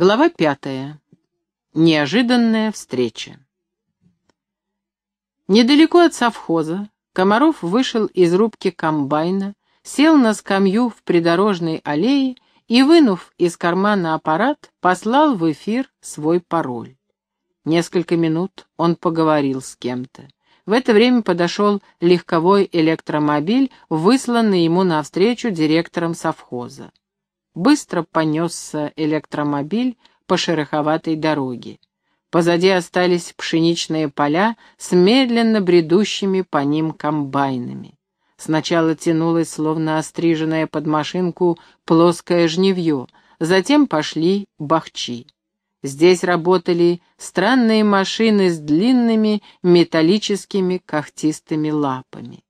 Глава пятая. Неожиданная встреча. Недалеко от совхоза Комаров вышел из рубки комбайна, сел на скамью в придорожной аллее и, вынув из кармана аппарат, послал в эфир свой пароль. Несколько минут он поговорил с кем-то. В это время подошел легковой электромобиль, высланный ему навстречу директором совхоза быстро понесся электромобиль по шероховатой дороге. Позади остались пшеничные поля с медленно бредущими по ним комбайнами. Сначала тянулось, словно остриженное под машинку, плоское жневье, затем пошли бахчи. Здесь работали странные машины с длинными металлическими когтистыми лапами.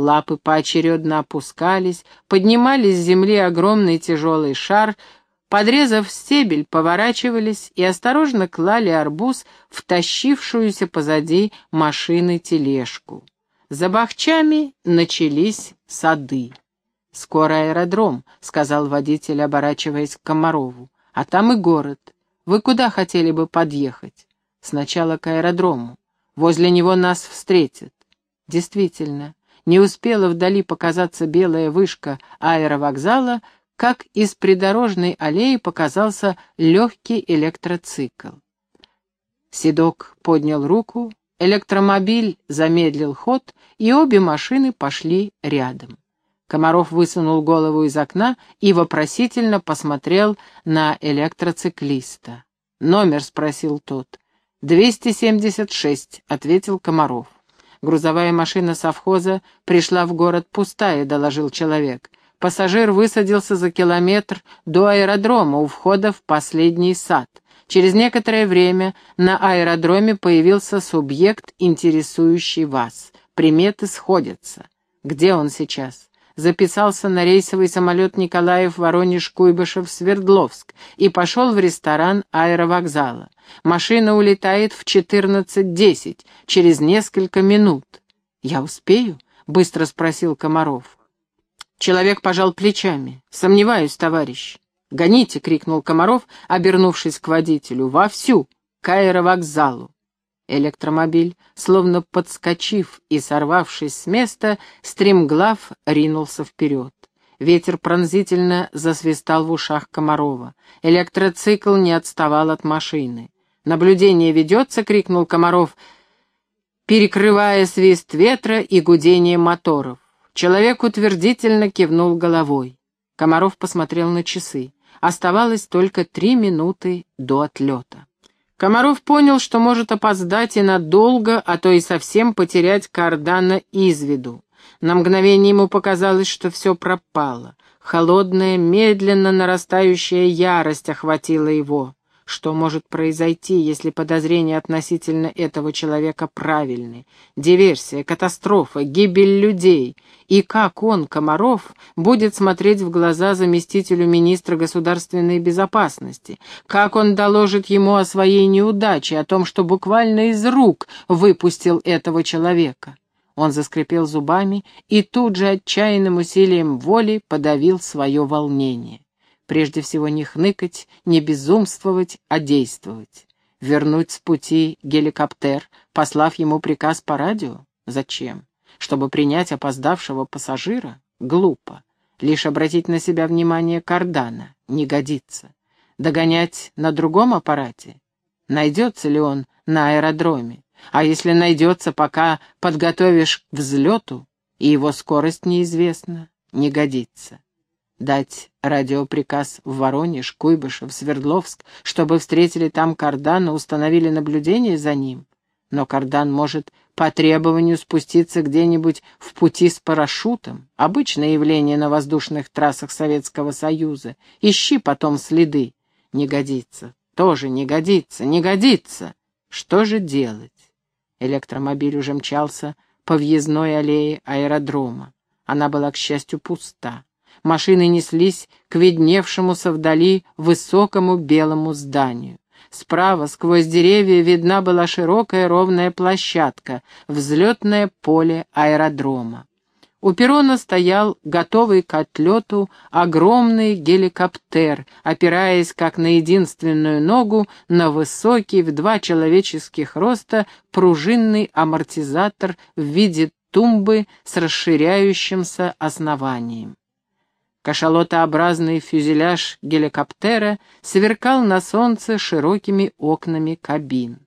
Лапы поочередно опускались, поднимались с земли огромный тяжелый шар, подрезав стебель, поворачивались и осторожно клали арбуз в тащившуюся позади машины тележку. За бахчами начались сады. «Скоро аэродром», — сказал водитель, оборачиваясь к Комарову. «А там и город. Вы куда хотели бы подъехать?» «Сначала к аэродрому. Возле него нас встретят». «Действительно, не успела вдали показаться белая вышка аэровокзала, как из придорожной аллеи показался легкий электроцикл. Седок поднял руку, электромобиль замедлил ход, и обе машины пошли рядом. Комаров высунул голову из окна и вопросительно посмотрел на электроциклиста. «Номер?» — спросил тот. «Двести семьдесят шесть», — ответил Комаров. Грузовая машина совхоза пришла в город пустая, доложил человек. Пассажир высадился за километр до аэродрома у входа в последний сад. Через некоторое время на аэродроме появился субъект, интересующий вас. Приметы сходятся. Где он сейчас? Записался на рейсовый самолет Николаев, Воронеж, Куйбышев, Свердловск и пошел в ресторан аэровокзала. Машина улетает в 14.10, через несколько минут. «Я успею?» — быстро спросил Комаров. Человек пожал плечами. «Сомневаюсь, товарищ». «Гоните!» — крикнул Комаров, обернувшись к водителю. «Вовсю! К аэровокзалу!» Электромобиль, словно подскочив и сорвавшись с места, стремглав ринулся вперед. Ветер пронзительно засвистал в ушах Комарова. Электроцикл не отставал от машины. «Наблюдение ведется!» — крикнул Комаров, перекрывая свист ветра и гудение моторов. Человек утвердительно кивнул головой. Комаров посмотрел на часы. Оставалось только три минуты до отлета. Комаров понял, что может опоздать и надолго, а то и совсем потерять Кардана из виду. На мгновение ему показалось, что все пропало. Холодная, медленно нарастающая ярость охватила его. Что может произойти, если подозрения относительно этого человека правильны? Диверсия, катастрофа, гибель людей. И как он, Комаров, будет смотреть в глаза заместителю министра государственной безопасности? Как он доложит ему о своей неудаче, о том, что буквально из рук выпустил этого человека? Он заскрипел зубами и тут же отчаянным усилием воли подавил свое волнение. Прежде всего не хныкать, не безумствовать, а действовать. Вернуть с пути геликоптер, послав ему приказ по радио? Зачем? Чтобы принять опоздавшего пассажира? Глупо. Лишь обратить на себя внимание кардана не годится. Догонять на другом аппарате? Найдется ли он на аэродроме? А если найдется, пока подготовишь к взлету, и его скорость неизвестна, не годится дать радиоприказ в Воронеж, Куйбышев, Свердловск, чтобы встретили там Кардана, установили наблюдение за ним. Но Кардан может по требованию спуститься где-нибудь в пути с парашютом. Обычное явление на воздушных трассах Советского Союза. Ищи потом следы. Не годится. Тоже не годится. Не годится. Что же делать? Электромобиль уже мчался по въездной аллее аэродрома. Она была, к счастью, пуста машины неслись к видневшемуся вдали высокому белому зданию. Справа, сквозь деревья, видна была широкая ровная площадка, взлетное поле аэродрома. У перона стоял, готовый к отлету, огромный геликоптер, опираясь как на единственную ногу на высокий в два человеческих роста пружинный амортизатор в виде тумбы с расширяющимся основанием. Кашалотообразный фюзеляж геликоптера сверкал на солнце широкими окнами кабин.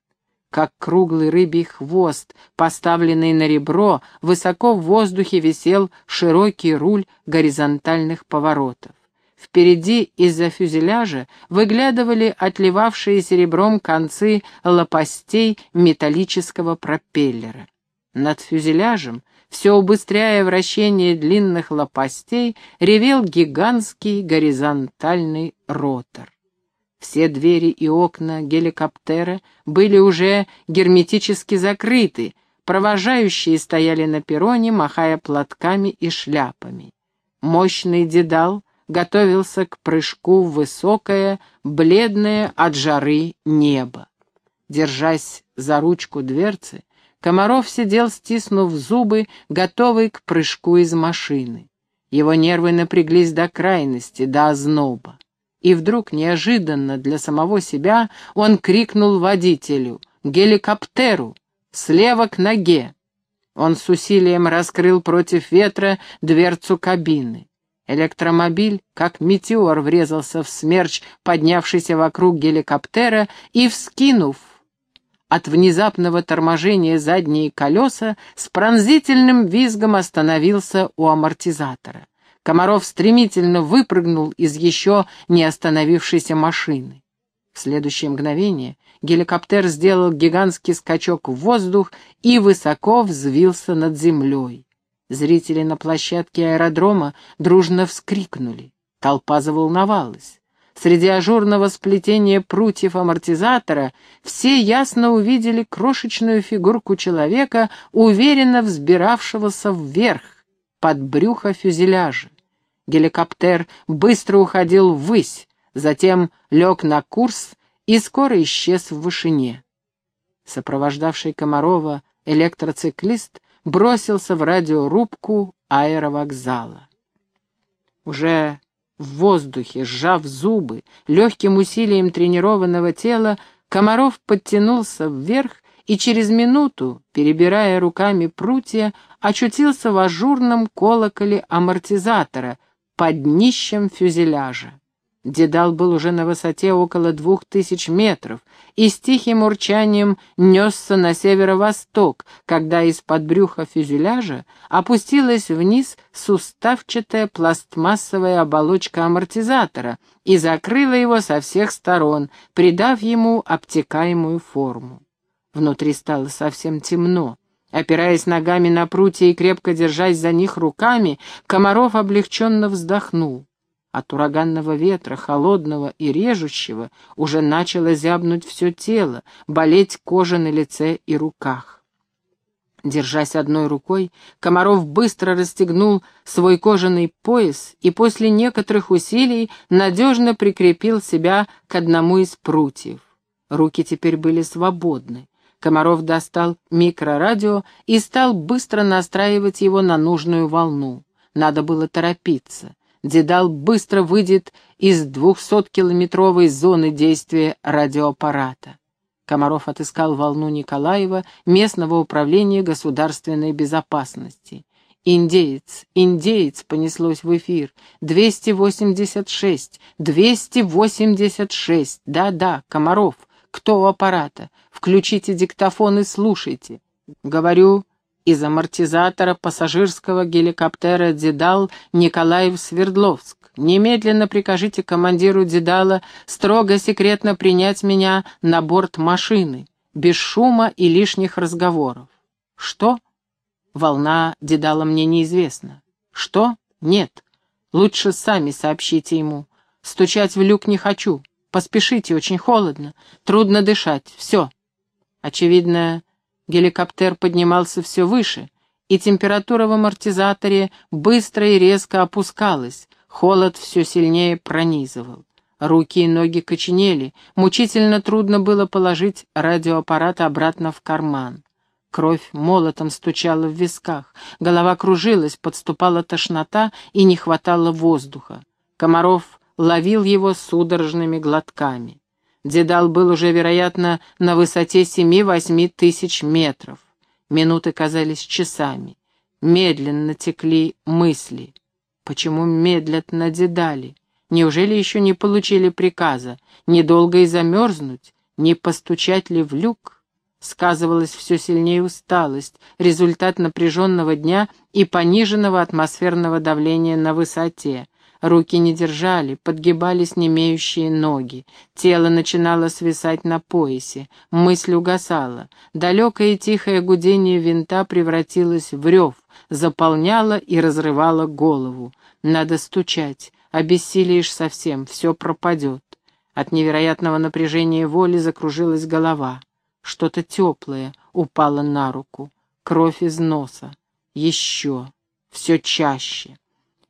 Как круглый рыбий хвост, поставленный на ребро, высоко в воздухе висел широкий руль горизонтальных поворотов. Впереди из-за фюзеляжа выглядывали отливавшие серебром концы лопастей металлического пропеллера. Над фюзеляжем все убыстряя вращение длинных лопастей, ревел гигантский горизонтальный ротор. Все двери и окна геликоптера были уже герметически закрыты, провожающие стояли на перроне, махая платками и шляпами. Мощный дедал готовился к прыжку в высокое, бледное от жары небо. Держась за ручку дверцы, Комаров сидел, стиснув зубы, готовый к прыжку из машины. Его нервы напряглись до крайности, до озноба. И вдруг, неожиданно для самого себя, он крикнул водителю «Геликоптеру! Слева к ноге!» Он с усилием раскрыл против ветра дверцу кабины. Электромобиль, как метеор, врезался в смерч, поднявшийся вокруг геликоптера, и, вскинув от внезапного торможения задние колеса с пронзительным визгом остановился у амортизатора. Комаров стремительно выпрыгнул из еще не остановившейся машины. В следующее мгновение геликоптер сделал гигантский скачок в воздух и высоко взвился над землей. Зрители на площадке аэродрома дружно вскрикнули. Толпа заволновалась. Среди ажурного сплетения прутьев амортизатора все ясно увидели крошечную фигурку человека, уверенно взбиравшегося вверх, под брюхо фюзеляжа. Геликоптер быстро уходил ввысь, затем лег на курс и скоро исчез в вышине. Сопровождавший Комарова электроциклист бросился в радиорубку аэровокзала. Уже в воздухе, сжав зубы, легким усилием тренированного тела, Комаров подтянулся вверх и через минуту, перебирая руками прутья, очутился в ажурном колоколе амортизатора под днищем фюзеляжа. Дедал был уже на высоте около двух тысяч метров и с тихим урчанием несся на северо-восток, когда из-под брюха фюзеляжа опустилась вниз суставчатая пластмассовая оболочка амортизатора и закрыла его со всех сторон, придав ему обтекаемую форму. Внутри стало совсем темно. Опираясь ногами на прутья и крепко держась за них руками, Комаров облегченно вздохнул. От ураганного ветра, холодного и режущего, уже начало зябнуть все тело, болеть кожа на лице и руках. Держась одной рукой, Комаров быстро расстегнул свой кожаный пояс и после некоторых усилий надежно прикрепил себя к одному из прутьев. Руки теперь были свободны. Комаров достал микрорадио и стал быстро настраивать его на нужную волну. Надо было торопиться. Дедал быстро выйдет из двухсоткилометровой зоны действия радиоаппарата. Комаров отыскал волну Николаева, местного управления государственной безопасности. «Индеец, индеец!» — понеслось в эфир. «286! 286! Да-да, Комаров! Кто у аппарата? Включите диктофон и слушайте!» Говорю, из амортизатора пассажирского геликоптера «Дедал» Николаев-Свердловск. Немедленно прикажите командиру «Дедала» строго секретно принять меня на борт машины, без шума и лишних разговоров. Что? Волна «Дедала» мне неизвестна. Что? Нет. Лучше сами сообщите ему. Стучать в люк не хочу. Поспешите, очень холодно. Трудно дышать. Все. Очевидно, Геликоптер поднимался все выше, и температура в амортизаторе быстро и резко опускалась, холод все сильнее пронизывал. Руки и ноги коченели, мучительно трудно было положить радиоаппарат обратно в карман. Кровь молотом стучала в висках, голова кружилась, подступала тошнота и не хватало воздуха. Комаров ловил его судорожными глотками. Дедал был уже, вероятно, на высоте семи-восьми тысяч метров. Минуты казались часами. Медленно текли мысли. Почему медлят на Дедали? Неужели еще не получили приказа? Недолго и замерзнуть? Не постучать ли в люк? Сказывалась все сильнее усталость, результат напряженного дня и пониженного атмосферного давления на высоте. Руки не держали, подгибались немеющие ноги. Тело начинало свисать на поясе. Мысль угасала. Далекое и тихое гудение винта превратилось в рев, заполняло и разрывало голову. Надо стучать. Обессилиешь совсем, все пропадет. От невероятного напряжения воли закружилась голова. Что-то теплое упало на руку. Кровь из носа. Еще. Все чаще.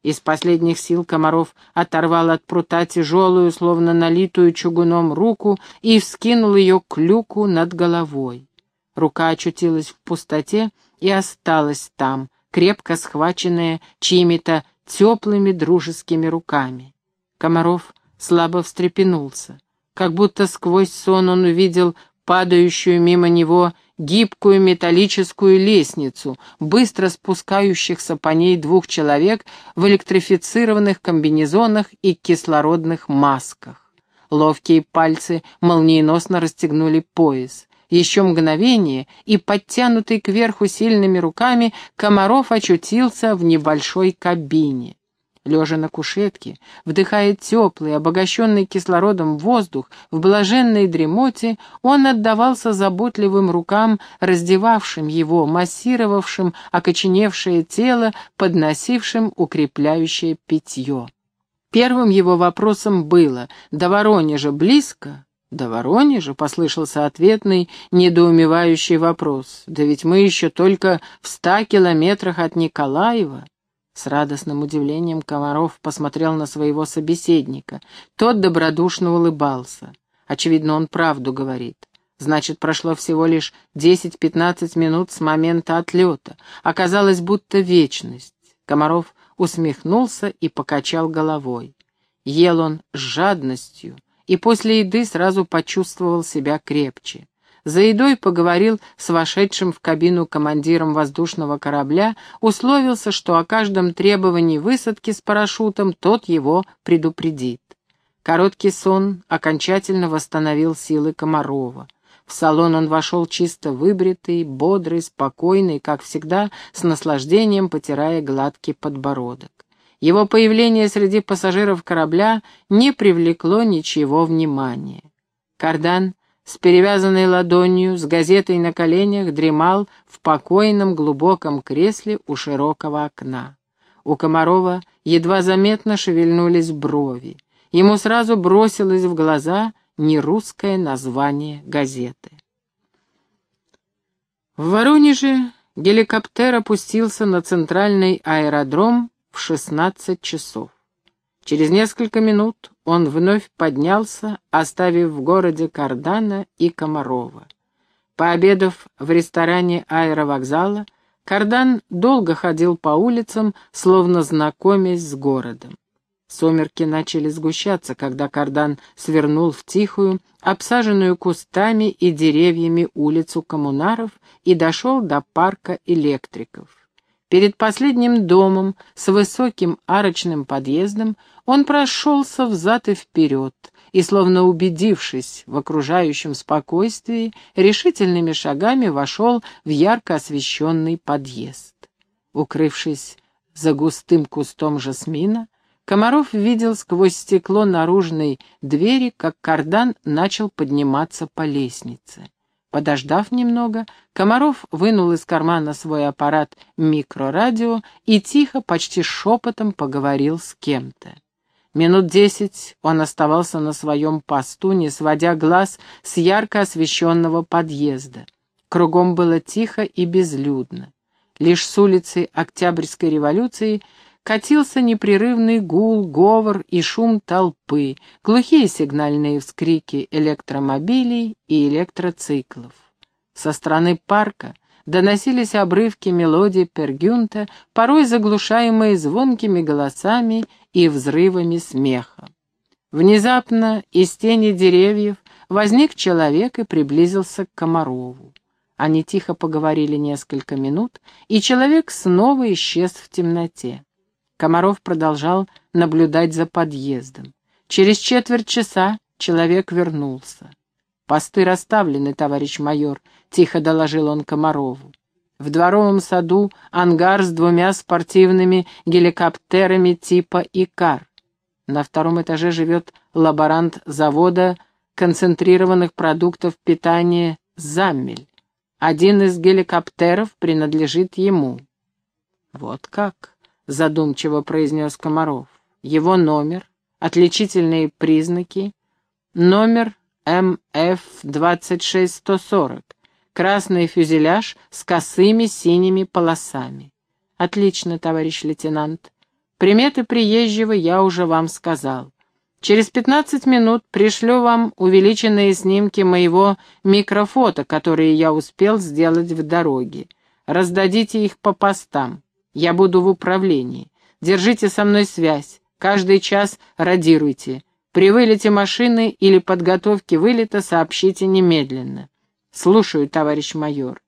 Из последних сил Комаров оторвал от прута тяжелую, словно налитую чугуном руку и вскинул ее к люку над головой. Рука очутилась в пустоте и осталась там, крепко схваченная чьими-то теплыми дружескими руками. Комаров слабо встрепенулся. Как будто сквозь сон он увидел падающую мимо него гибкую металлическую лестницу, быстро спускающихся по ней двух человек в электрифицированных комбинезонах и кислородных масках. Ловкие пальцы молниеносно расстегнули пояс. Еще мгновение, и подтянутый кверху сильными руками Комаров очутился в небольшой кабине лежа на кушетке, вдыхая теплый, обогащенный кислородом воздух, в блаженной дремоте, он отдавался заботливым рукам, раздевавшим его, массировавшим окоченевшее тело, подносившим укрепляющее питье. Первым его вопросом было «До Воронежа близко?» «До Воронежа?» — послышался ответный, недоумевающий вопрос. «Да ведь мы еще только в ста километрах от Николаева». С радостным удивлением Комаров посмотрел на своего собеседника. Тот добродушно улыбался. Очевидно, он правду говорит. Значит, прошло всего лишь десять-пятнадцать минут с момента отлета. Оказалось, будто вечность. Комаров усмехнулся и покачал головой. Ел он с жадностью, и после еды сразу почувствовал себя крепче. За едой поговорил с вошедшим в кабину командиром воздушного корабля, условился, что о каждом требовании высадки с парашютом тот его предупредит. Короткий сон окончательно восстановил силы Комарова. В салон он вошел чисто выбритый, бодрый, спокойный, как всегда, с наслаждением потирая гладкий подбородок. Его появление среди пассажиров корабля не привлекло ничего внимания. Кардан с перевязанной ладонью, с газетой на коленях, дремал в покойном глубоком кресле у широкого окна. У Комарова едва заметно шевельнулись брови. Ему сразу бросилось в глаза нерусское название газеты. В Воронеже геликоптер опустился на центральный аэродром в 16 часов. Через несколько минут он вновь поднялся, оставив в городе Кардана и Комарова. Пообедав в ресторане аэровокзала, Кардан долго ходил по улицам, словно знакомясь с городом. Сумерки начали сгущаться, когда Кардан свернул в тихую, обсаженную кустами и деревьями улицу коммунаров и дошел до парка электриков. Перед последним домом с высоким арочным подъездом он прошелся взад и вперед и, словно убедившись в окружающем спокойствии, решительными шагами вошел в ярко освещенный подъезд. Укрывшись за густым кустом жасмина, Комаров видел сквозь стекло наружной двери, как кардан начал подниматься по лестнице. Подождав немного, Комаров вынул из кармана свой аппарат микрорадио и тихо, почти шепотом поговорил с кем-то. Минут десять он оставался на своем посту, не сводя глаз с ярко освещенного подъезда. Кругом было тихо и безлюдно. Лишь с улицы Октябрьской революции катился непрерывный гул, говор и шум толпы, глухие сигнальные вскрики электромобилей и электроциклов. Со стороны парка доносились обрывки мелодий Пергюнта, порой заглушаемые звонкими голосами и взрывами смеха. Внезапно из тени деревьев возник человек и приблизился к Комарову. Они тихо поговорили несколько минут, и человек снова исчез в темноте. Комаров продолжал наблюдать за подъездом. Через четверть часа человек вернулся. «Посты расставлены, товарищ майор», — тихо доложил он Комарову. В дворовом саду ангар с двумя спортивными геликоптерами типа «Икар». На втором этаже живет лаборант завода концентрированных продуктов питания «Заммель». Один из геликоптеров принадлежит ему. «Вот как», — задумчиво произнес Комаров. «Его номер, отличительные признаки, номер МФ-26140, красный фюзеляж с косыми синими полосами. Отлично, товарищ лейтенант. Приметы приезжего я уже вам сказал. Через 15 минут пришлю вам увеличенные снимки моего микрофото, которые я успел сделать в дороге. Раздадите их по постам. Я буду в управлении. Держите со мной связь. Каждый час радируйте. При вылете машины или подготовке вылета сообщите немедленно. Слушаю, товарищ майор.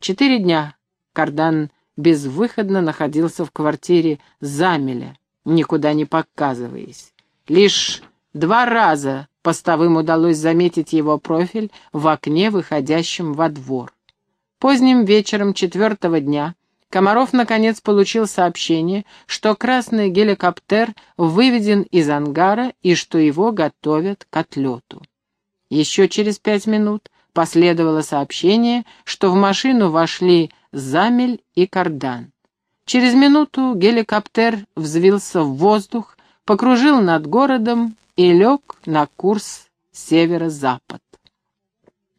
Четыре дня Кардан безвыходно находился в квартире Замеля, никуда не показываясь. Лишь два раза постовым удалось заметить его профиль в окне, выходящем во двор. Поздним вечером четвертого дня Комаров наконец получил сообщение, что красный геликоптер выведен из ангара и что его готовят к отлету. Еще через пять минут последовало сообщение, что в машину вошли Замель и Кардан. Через минуту геликоптер взвился в воздух, покружил над городом и лег на курс северо-запад.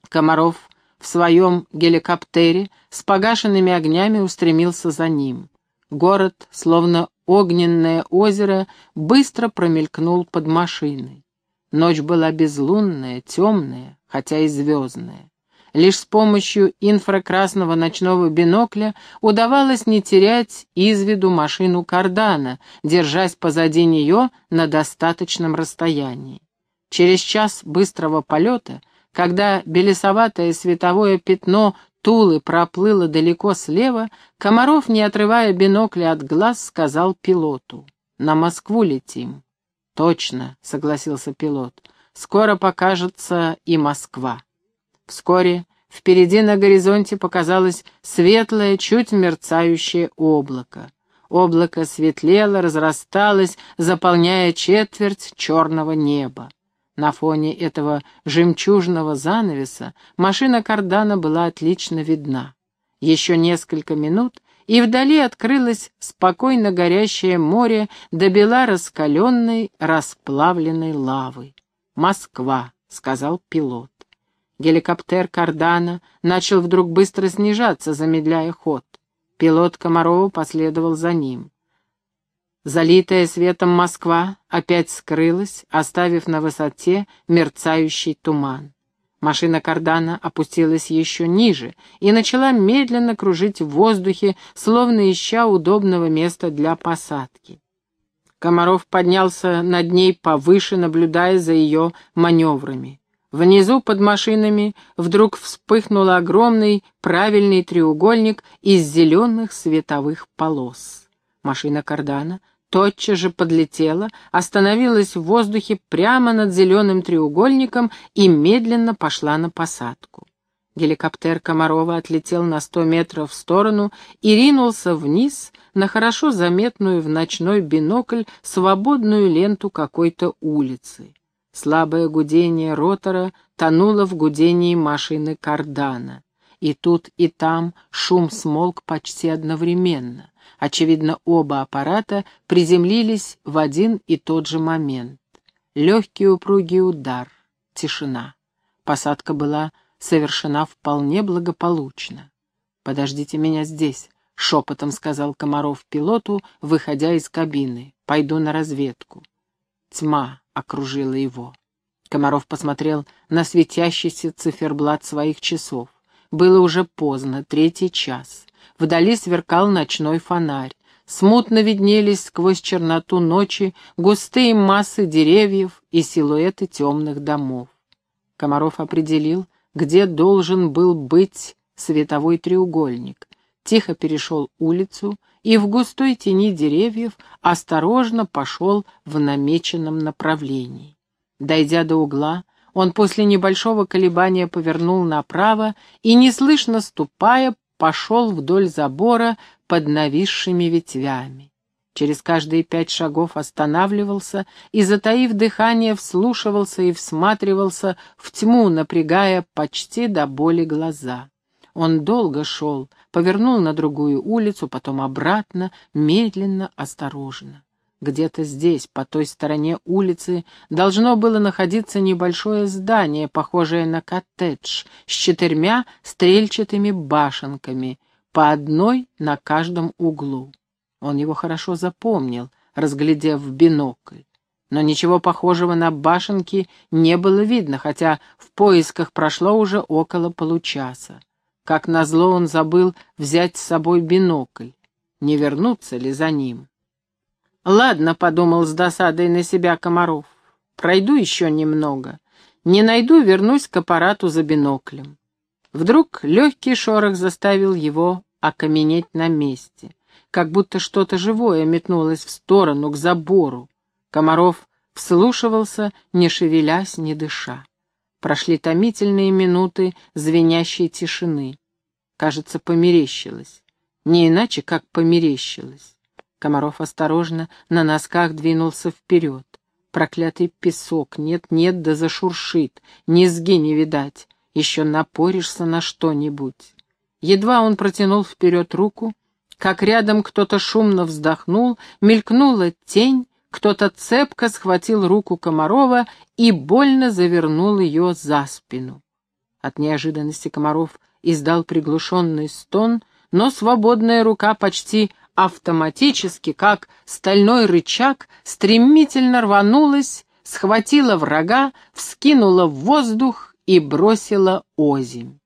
Комаров в своем геликоптере с погашенными огнями устремился за ним. Город, словно огненное озеро, быстро промелькнул под машиной. Ночь была безлунная, темная, хотя и звездная. Лишь с помощью инфракрасного ночного бинокля удавалось не терять из виду машину кардана, держась позади нее на достаточном расстоянии. Через час быстрого полета — когда белесоватое световое пятно Тулы проплыло далеко слева, Комаров, не отрывая бинокля от глаз, сказал пилоту. «На Москву летим». «Точно», — согласился пилот. «Скоро покажется и Москва». Вскоре впереди на горизонте показалось светлое, чуть мерцающее облако. Облако светлело, разрасталось, заполняя четверть черного неба. На фоне этого жемчужного занавеса машина кардана была отлично видна. Еще несколько минут, и вдали открылось спокойно горящее море до бела раскаленной, расплавленной лавы. «Москва», — сказал пилот. Геликоптер кардана начал вдруг быстро снижаться, замедляя ход. Пилот Комарова последовал за ним. Залитая светом Москва опять скрылась, оставив на высоте мерцающий туман. Машина кардана опустилась еще ниже и начала медленно кружить в воздухе, словно ища удобного места для посадки. Комаров поднялся над ней повыше, наблюдая за ее маневрами. Внизу под машинами вдруг вспыхнул огромный правильный треугольник из зеленых световых полос. Машина кардана — тотчас же подлетела, остановилась в воздухе прямо над зеленым треугольником и медленно пошла на посадку. Геликоптер Комарова отлетел на сто метров в сторону и ринулся вниз на хорошо заметную в ночной бинокль свободную ленту какой-то улицы. Слабое гудение ротора тонуло в гудении машины кардана. И тут, и там шум смолк почти одновременно. Очевидно, оба аппарата приземлились в один и тот же момент. Легкий упругий удар, тишина. Посадка была совершена вполне благополучно. «Подождите меня здесь», — шепотом сказал Комаров пилоту, выходя из кабины. «Пойду на разведку». Тьма окружила его. Комаров посмотрел на светящийся циферблат своих часов. Было уже поздно, третий час. Вдали сверкал ночной фонарь. Смутно виднелись сквозь черноту ночи густые массы деревьев и силуэты темных домов. Комаров определил, где должен был быть световой треугольник. Тихо перешел улицу и в густой тени деревьев осторожно пошел в намеченном направлении. Дойдя до угла, он после небольшого колебания повернул направо и, неслышно ступая, пошел вдоль забора под нависшими ветвями. Через каждые пять шагов останавливался и, затаив дыхание, вслушивался и всматривался в тьму, напрягая почти до боли глаза. Он долго шел, повернул на другую улицу, потом обратно, медленно, осторожно. Где-то здесь, по той стороне улицы, должно было находиться небольшое здание, похожее на коттедж, с четырьмя стрельчатыми башенками, по одной на каждом углу. Он его хорошо запомнил, разглядев в бинокль. Но ничего похожего на башенки не было видно, хотя в поисках прошло уже около получаса. Как назло он забыл взять с собой бинокль. Не вернуться ли за ним? «Ладно», — подумал с досадой на себя Комаров, — «пройду еще немного. Не найду, вернусь к аппарату за биноклем». Вдруг легкий шорох заставил его окаменеть на месте как будто что-то живое метнулось в сторону, к забору. Комаров вслушивался, не шевелясь, не дыша. Прошли томительные минуты звенящей тишины. Кажется, померещилось. Не иначе, как померещилось. Комаров осторожно на носках двинулся вперед. Проклятый песок, нет-нет, да зашуршит, низги не видать, еще напоришься на что-нибудь. Едва он протянул вперед руку, как рядом кто-то шумно вздохнул, мелькнула тень, кто-то цепко схватил руку Комарова и больно завернул ее за спину. От неожиданности Комаров издал приглушенный стон, но свободная рука почти автоматически, как стальной рычаг, стремительно рванулась, схватила врага, вскинула в воздух и бросила озимь.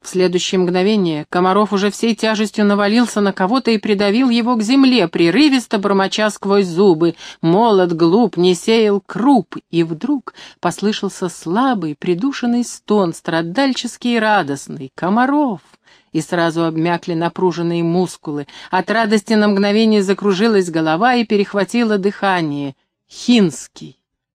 В следующее мгновение Комаров уже всей тяжестью навалился на кого-то и придавил его к земле, прерывисто бормоча сквозь зубы. Молод, глуп, не сеял круп. И вдруг послышался слабый, придушенный стон, страдальческий и радостный. «Комаров!» И сразу обмякли напруженные мускулы. От радости на мгновение закружилась голова и перехватило дыхание. «Хинский!»